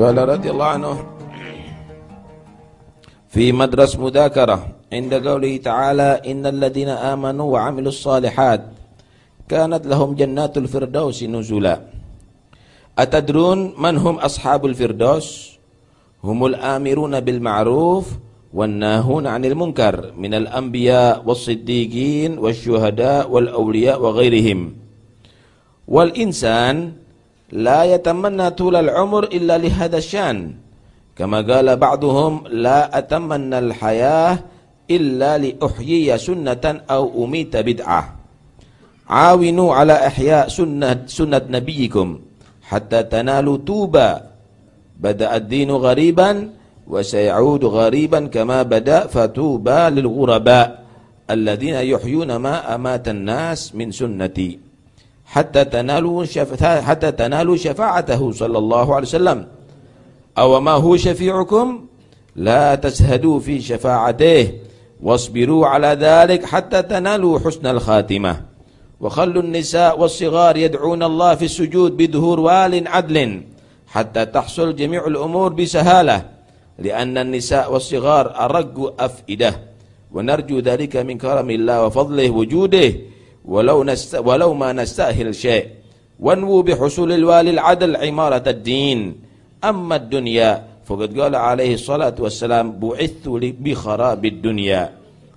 قال رضي الله عنه في مدرس مذاكرة عند قوله تعالى إن الذين آمنوا وعملوا الصالحات كانت لهم جنات الفردوس نزلا. أتدرون من هم أصحاب الفردوس؟ هم الآمرون بالمعروف والناهون عن المنكر من الأنبياء والصديقين والشهداء والأولياء وغيرهم. والإنسان لا يتمنى طول العمر إلا لهذا الشأن. كما قال بعضهم لا أتمنى الحياة إلا لأحيي سنة أو أميت بدعة. عاونوا على إحياء سنة, سنة نبيكم حتى تنالوا توبة. بدأ الدين غريبا وسيعود غريبا كما بدأ فتوبى للغرباء الذين يحيون ما أمات الناس من سنتي. حتى تنالوا حتى تنالوا شفاعته صلى الله عليه وسلم. أو ما هو شفيعكم؟ لا تزهدوا في شفاعته. واصبروا على ذلك حتى تنالوا حسن الخاتمة. وخلوا النساء والصغار يدعون الله في السجود بدهور وال عدل حتى تحصل جميع الأمور بسهالة لأن النساء والصغار أرق أفئدة. ونرجو ذلك من كرم الله وفضله وجوده. ولو, نست ولو ما نستأهل شيء. وانووا بحصول الوالي العدل عمارة الدين. أما الدنيا فقد قال عليه الصلاة والسلام بعثت بخراب الدنيا.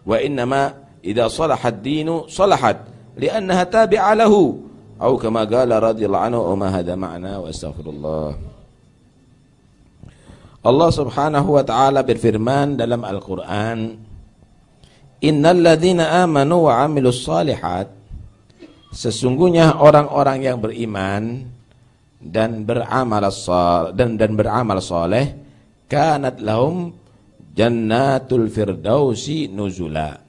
وإنما إذا صلح الدين صلحت لأنها تابعة له. أو كما قال رضي الله عنه وما هذا معنى وأستغفر الله. wa taala berfirman dalam Al-Qur'an Innal ladzina amanu wa 'amilus solihat Sesungguhnya orang-orang yang beriman dan beramal dan dan beramal soleh kanat lahum jannatul firdausi nuzula.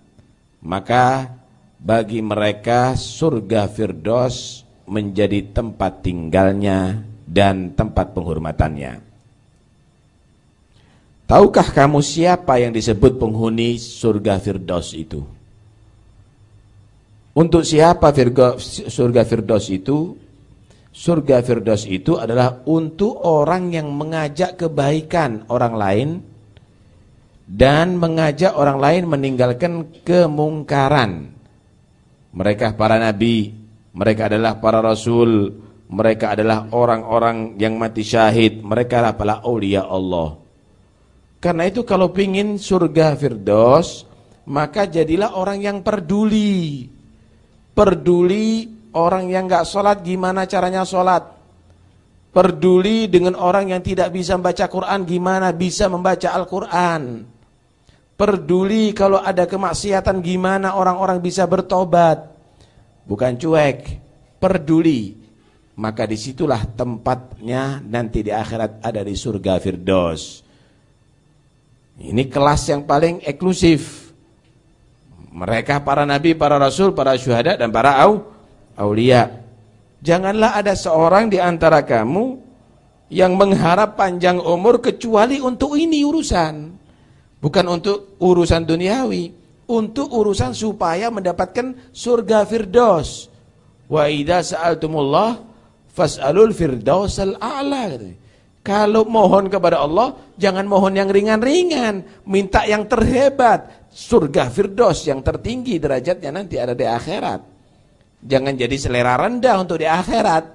Maka bagi mereka surga firdaus menjadi tempat tinggalnya dan tempat penghormatannya. Tahukah kamu siapa yang disebut penghuni surga firdaus itu untuk siapa surga firdaus itu surga firdaus itu adalah untuk orang yang mengajak kebaikan orang lain dan mengajak orang lain meninggalkan kemungkaran. Mereka para nabi, mereka adalah para rasul, mereka adalah orang-orang yang mati syahid, mereka adalah para aulia Allah. Karena itu kalau pingin surga firdaus, maka jadilah orang yang peduli. Peduli orang yang nggak sholat gimana caranya sholat. Peduli dengan orang yang tidak bisa membaca Quran gimana bisa membaca Al-Quran. Peduli kalau ada kemaksiatan gimana orang-orang bisa bertobat. Bukan cuek, peduli. Maka di situlah tempatnya nanti di akhirat ada di surga Firdaus. Ini kelas yang paling eksklusif. Mereka para nabi, para rasul, para syuhada dan para au. Janganlah ada seorang di antara kamu yang mengharap panjang umur kecuali untuk ini urusan. Bukan untuk urusan duniawi, untuk urusan supaya mendapatkan surga firdaus. Wa idza sa'altumullah fas'alul firdausal a'la Kalau mohon kepada Allah, jangan mohon yang ringan-ringan, minta yang terhebat. Surga firdaus yang tertinggi derajatnya nanti ada di akhirat. Jangan jadi selera rendah untuk di akhirat.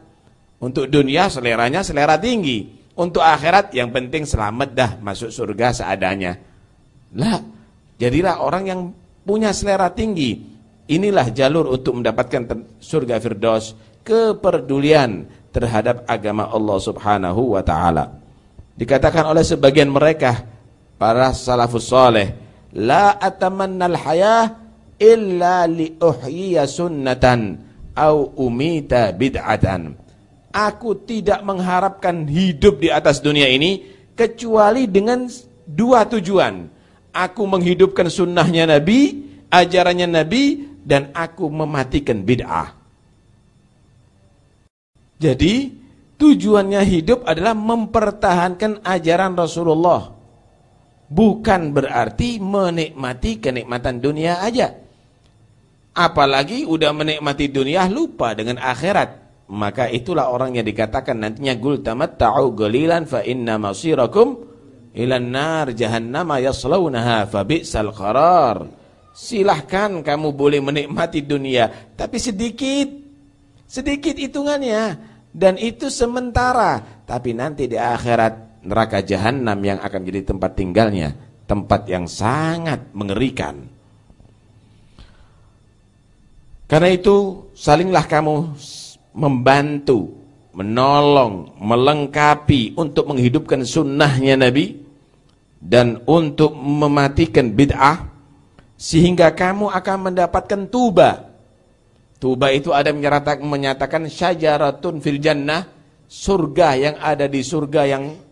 Untuk dunia seleranya selera tinggi. Untuk akhirat yang penting selamat dah masuk surga seadanya. Lah, jadilah orang yang punya selera tinggi. Inilah jalur untuk mendapatkan surga firdaus kepedulian terhadap agama Allah Subhanahu wa taala. Dikatakan oleh sebagian mereka para salafus saleh, la atamannal hayah illa li uhyiya sunnatan au umita bid'atan. Aku tidak mengharapkan hidup di atas dunia ini kecuali dengan dua tujuan. Aku menghidupkan sunnahnya Nabi, ajarannya Nabi, dan aku mematikan bid'ah. Jadi tujuannya hidup adalah mempertahankan ajaran Rasulullah. Bukan berarti menikmati kenikmatan dunia aja. Apalagi udah menikmati dunia lupa dengan akhirat. maka itulah orang yang dikatakan nantinya gul tamatta'u qalilan fa inna masirakum ilan nar jahannama yaslaunaha fa bi'sal qarar. Silahkan kamu boleh menikmati dunia, tapi sedikit. Sedikit hitungannya dan itu sementara, tapi nanti di akhirat neraka jahanam yang akan jadi tempat tinggalnya, tempat yang sangat mengerikan. Karena itu salinglah kamu membantu, menolong, melengkapi untuk menghidupkan sunnahnya Nabi dan untuk mematikan bid'ah sehingga kamu akan mendapatkan tuba. Tuba itu ada menyatakan, syajaratun fil jannah, surga yang ada di surga yang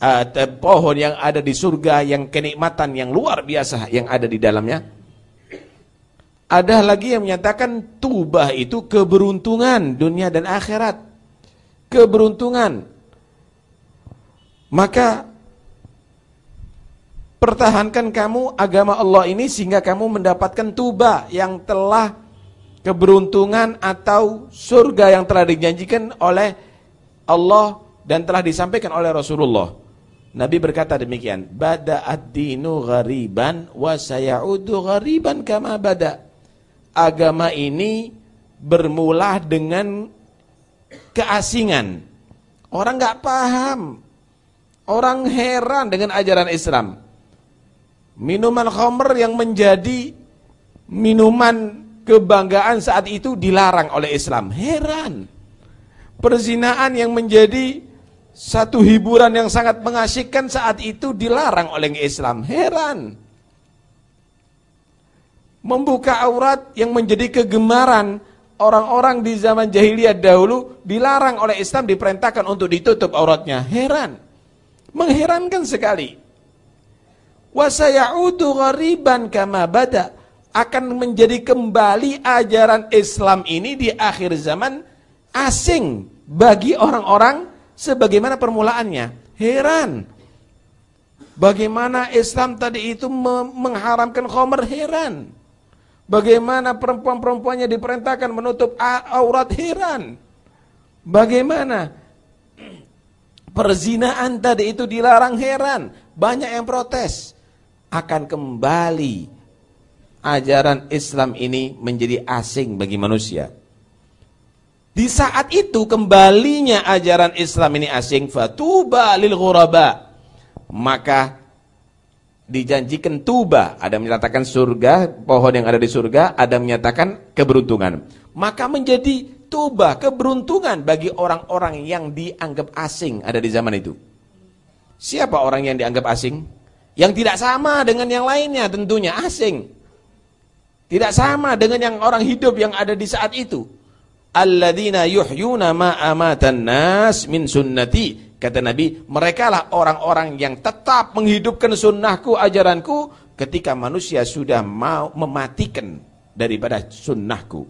uh, pohon yang ada di surga yang kenikmatan yang luar biasa yang ada di dalamnya ada lagi yang menyatakan tubah itu keberuntungan dunia dan akhirat. Keberuntungan. Maka pertahankan kamu agama Allah ini sehingga kamu mendapatkan tubah yang telah keberuntungan atau surga yang telah dijanjikan oleh Allah dan telah disampaikan oleh Rasulullah. Nabi berkata demikian, bada'ad dinu ghariban wa sayaudu ghariban kama bada' agama ini bermula dengan keasingan. Orang nggak paham. Orang heran dengan ajaran Islam. Minuman khamr yang menjadi minuman kebanggaan saat itu dilarang oleh Islam. Heran. Perzinaan yang menjadi satu hiburan yang sangat mengasyikkan saat itu dilarang oleh Islam. Heran membuka aurat yang menjadi kegemaran orang-orang di zaman jahiliyah dahulu dilarang oleh Islam diperintahkan untuk ditutup auratnya. Heran. Mengherankan sekali. Wasayaudu ghariban kama bada akan menjadi kembali ajaran Islam ini di akhir zaman asing bagi orang-orang sebagaimana permulaannya. Heran. Bagaimana Islam tadi itu mengharamkan khomer heran. Bagaimana perempuan-perempuannya diperintahkan menutup aurat heran. Bagaimana perzinaan tadi itu dilarang heran. Banyak yang protes. Akan kembali ajaran Islam ini menjadi asing bagi manusia. Di saat itu kembalinya ajaran Islam ini asing fatuba lil ghuraba. Maka dijanjikan tuba, ada menyatakan surga, pohon yang ada di surga, ada menyatakan keberuntungan. Maka menjadi tuba, keberuntungan bagi orang-orang yang dianggap asing ada di zaman itu. Siapa orang yang dianggap asing? Yang tidak sama dengan yang lainnya tentunya asing. Tidak sama dengan yang orang hidup yang ada di saat itu. Alladzina yuhyuna ma amatan nas min sunnati Kata Nabi, mereka lah orang-orang yang tetap menghidupkan sunnahku, ajaranku, ketika manusia sudah mau mematikan daripada sunnahku.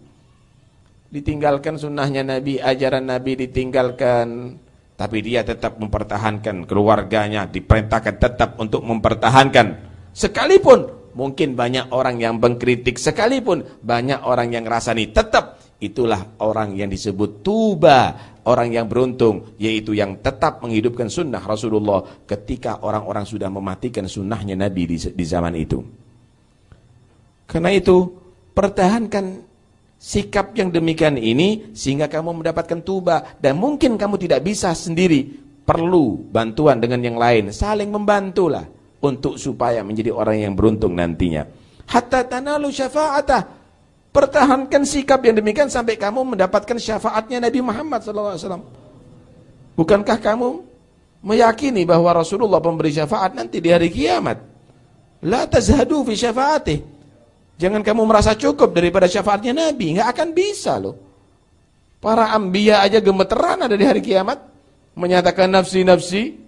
Ditinggalkan sunnahnya Nabi, ajaran Nabi ditinggalkan, tapi dia tetap mempertahankan keluarganya, diperintahkan tetap untuk mempertahankan. Sekalipun mungkin banyak orang yang mengkritik, sekalipun banyak orang yang rasani, tetap itulah orang yang disebut tuba orang yang beruntung yaitu yang tetap menghidupkan sunnah Rasulullah ketika orang-orang sudah mematikan sunnahnya Nabi di, di zaman itu. Karena itu pertahankan sikap yang demikian ini sehingga kamu mendapatkan tuba dan mungkin kamu tidak bisa sendiri perlu bantuan dengan yang lain saling membantulah untuk supaya menjadi orang yang beruntung nantinya hatta tanalu syafa'atah Pertahankan sikap yang demikian sampai kamu mendapatkan syafaatnya Nabi Muhammad SAW. Bukankah kamu meyakini bahwa Rasulullah pemberi syafaat nanti di hari kiamat? La tazhadu fi syafaatih. Jangan kamu merasa cukup daripada syafaatnya Nabi. Nggak akan bisa loh. Para ambia aja gemeteran ada di hari kiamat. Menyatakan nafsi-nafsi.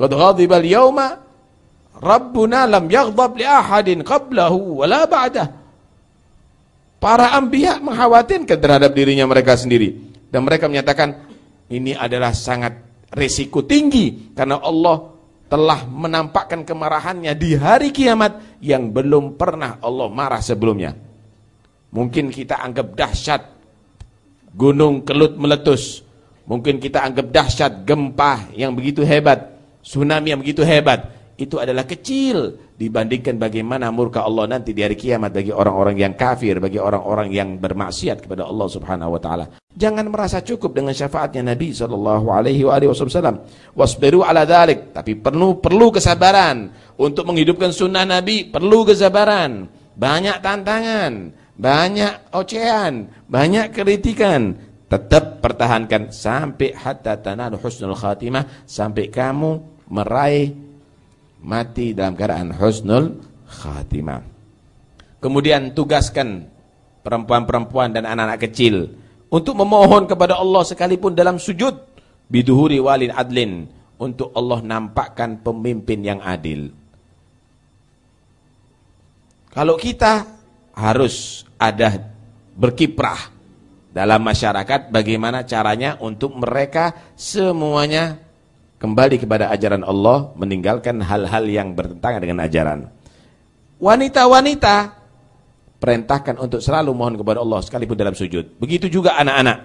Qad ghadibal yawma. Rabbuna lam yaghdab li ahadin qablahu wala ba'dah. Para ambiya mengkhawatirkan terhadap dirinya mereka sendiri. Dan mereka menyatakan, ini adalah sangat resiko tinggi. Karena Allah telah menampakkan kemarahannya di hari kiamat yang belum pernah Allah marah sebelumnya. Mungkin kita anggap dahsyat gunung kelut meletus. Mungkin kita anggap dahsyat gempa yang begitu hebat, tsunami yang begitu hebat. Itu adalah kecil dibandingkan bagaimana murka Allah nanti di hari kiamat bagi orang-orang yang kafir, bagi orang-orang yang bermaksiat kepada Allah Subhanahu wa taala. Jangan merasa cukup dengan syafaatnya Nabi sallallahu alaihi wasallam. Wasbiru ala dzalik, tapi perlu perlu kesabaran untuk menghidupkan sunnah Nabi, perlu kesabaran. Banyak tantangan, banyak ocehan, banyak kritikan, tetap pertahankan sampai hatta tanalu husnul khatimah sampai kamu meraih mati dalam keadaan husnul khatimah. Kemudian tugaskan perempuan-perempuan dan anak-anak kecil untuk memohon kepada Allah sekalipun dalam sujud biduhuri walin adlin untuk Allah nampakkan pemimpin yang adil. Kalau kita harus ada berkiprah dalam masyarakat bagaimana caranya untuk mereka semuanya kembali kepada ajaran Allah meninggalkan hal-hal yang bertentangan dengan ajaran. Wanita-wanita perintahkan untuk selalu mohon kepada Allah sekalipun dalam sujud. Begitu juga anak-anak.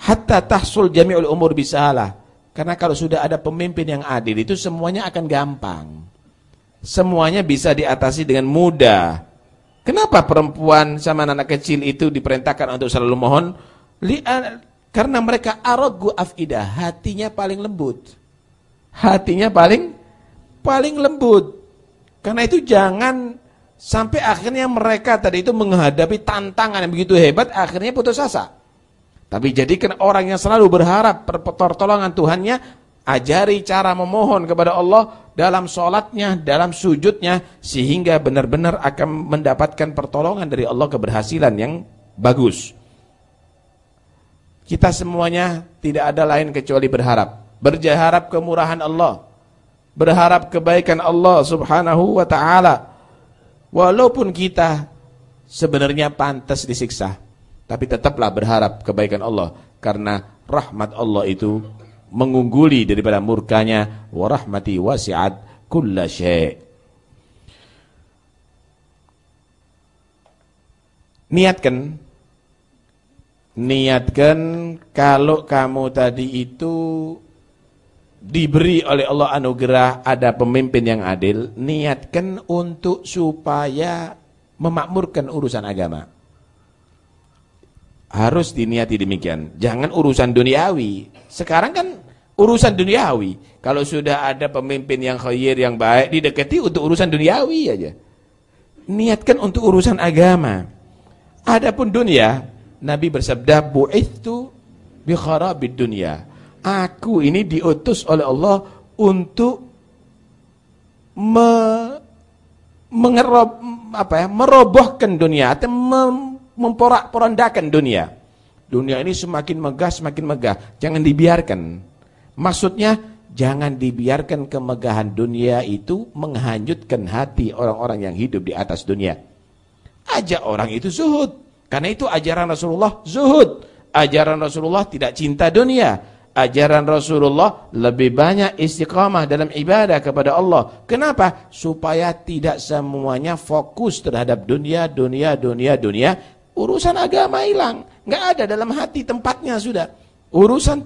Hatta tahsul jami'ul umur bisalah. Karena kalau sudah ada pemimpin yang adil itu semuanya akan gampang. Semuanya bisa diatasi dengan mudah. Kenapa perempuan sama anak kecil itu diperintahkan untuk selalu mohon? Karena mereka arogu afidah, hatinya paling lembut. Hatinya paling paling lembut. Karena itu jangan sampai akhirnya mereka tadi itu menghadapi tantangan yang begitu hebat, akhirnya putus asa. Tapi jadikan orang yang selalu berharap pertolongan Tuhannya, ajari cara memohon kepada Allah dalam sholatnya, dalam sujudnya, sehingga benar-benar akan mendapatkan pertolongan dari Allah keberhasilan yang bagus. Kita semuanya tidak ada lain kecuali berharap. Berharap kemurahan Allah. Berharap kebaikan Allah subhanahu wa ta'ala. Walaupun kita sebenarnya pantas disiksa. Tapi tetaplah berharap kebaikan Allah. Karena rahmat Allah itu mengungguli daripada murkanya wa rahmati wasi'at kulla syai' niatkan niatkan kalau kamu tadi itu diberi oleh Allah anugerah ada pemimpin yang adil niatkan untuk supaya memakmurkan urusan agama harus diniati demikian. Jangan urusan duniawi. Sekarang kan urusan duniawi. Kalau sudah ada pemimpin yang khair, yang baik, didekati untuk urusan duniawi aja. Niatkan untuk urusan agama. Adapun dunia, Nabi bersabda, "Bu'ithu bi kharabid dunya." Aku ini diutus oleh Allah untuk me, mengerob apa ya, merobohkan dunia atau memporak-porandakan dunia. Dunia ini semakin megah, semakin megah. Jangan dibiarkan. Maksudnya, jangan dibiarkan kemegahan dunia itu menghanyutkan hati orang-orang yang hidup di atas dunia. Ajak orang itu zuhud. Karena itu ajaran Rasulullah zuhud. Ajaran Rasulullah tidak cinta dunia. Ajaran Rasulullah lebih banyak istiqamah dalam ibadah kepada Allah. Kenapa? Supaya tidak semuanya fokus terhadap dunia, dunia, dunia, dunia urusan agama hilang, nggak ada dalam hati tempatnya sudah. Urusan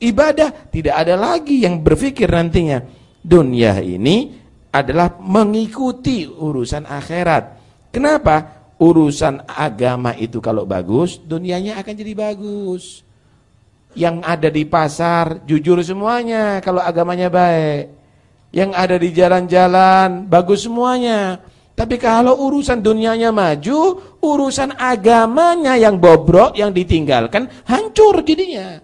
ibadah tidak ada lagi yang berpikir nantinya. Dunia ini adalah mengikuti urusan akhirat. Kenapa? Urusan agama itu kalau bagus, dunianya akan jadi bagus. Yang ada di pasar jujur semuanya kalau agamanya baik. Yang ada di jalan-jalan bagus semuanya. Tapi kalau urusan dunianya maju, urusan agamanya yang bobrok, yang ditinggalkan, hancur jadinya.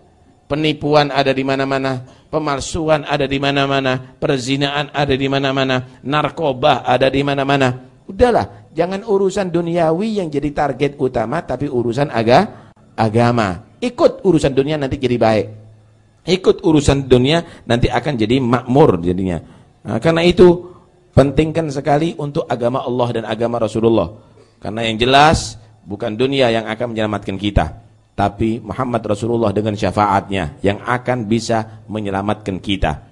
Penipuan ada di mana-mana, pemalsuan ada di mana-mana, perzinaan ada di mana-mana, narkoba ada di mana-mana. Udahlah, jangan urusan duniawi yang jadi target utama, tapi urusan aga, agama. Ikut urusan dunia nanti jadi baik. Ikut urusan dunia nanti akan jadi makmur jadinya. Nah, karena itu pentingkan sekali untuk agama Allah dan agama Rasulullah. Karena yang jelas bukan dunia yang akan menyelamatkan kita, tapi Muhammad Rasulullah dengan syafaatnya yang akan bisa menyelamatkan kita.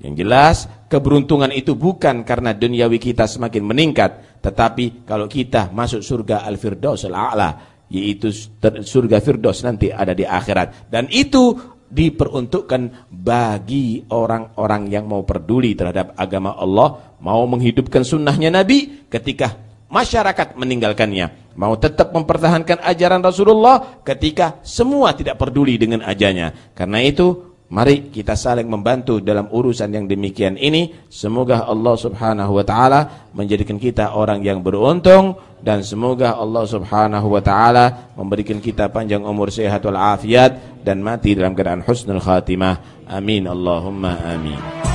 Yang jelas keberuntungan itu bukan karena duniawi kita semakin meningkat, tetapi kalau kita masuk surga Al-Firdaus Al-A'la yaitu surga firdaus nanti ada di akhirat dan itu diperuntukkan bagi orang-orang yang mau peduli terhadap agama Allah, mau menghidupkan sunnahnya Nabi ketika masyarakat meninggalkannya, mau tetap mempertahankan ajaran Rasulullah ketika semua tidak peduli dengan ajarnya. Karena itu Mari kita saling membantu dalam urusan yang demikian ini. Semoga Allah Subhanahu wa taala menjadikan kita orang yang beruntung dan semoga Allah Subhanahu wa taala memberikan kita panjang umur sehat wal afiat dan mati dalam keadaan husnul khatimah. Amin Allahumma amin.